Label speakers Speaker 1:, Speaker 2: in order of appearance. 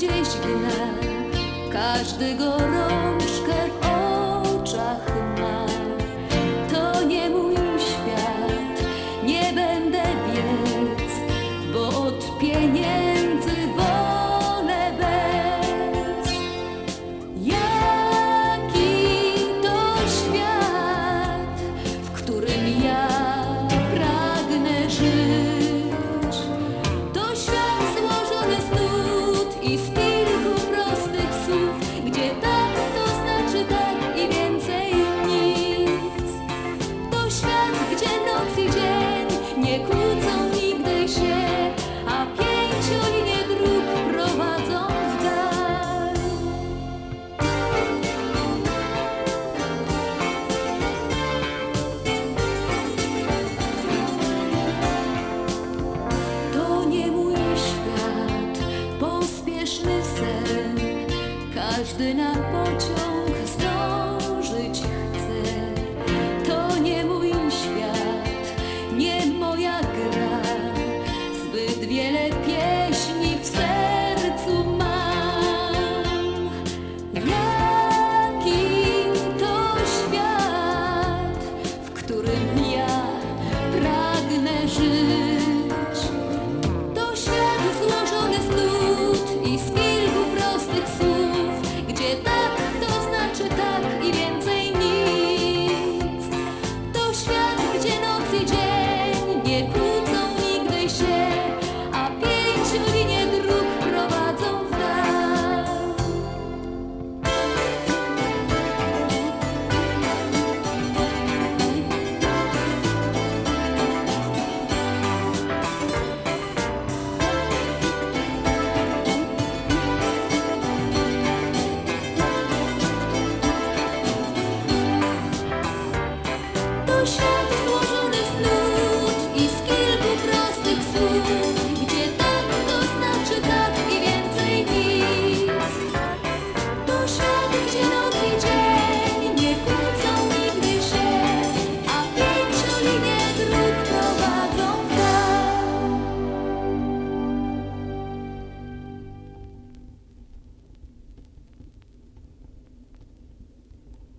Speaker 1: żegna, każdy gorączkę w oczach de n'importe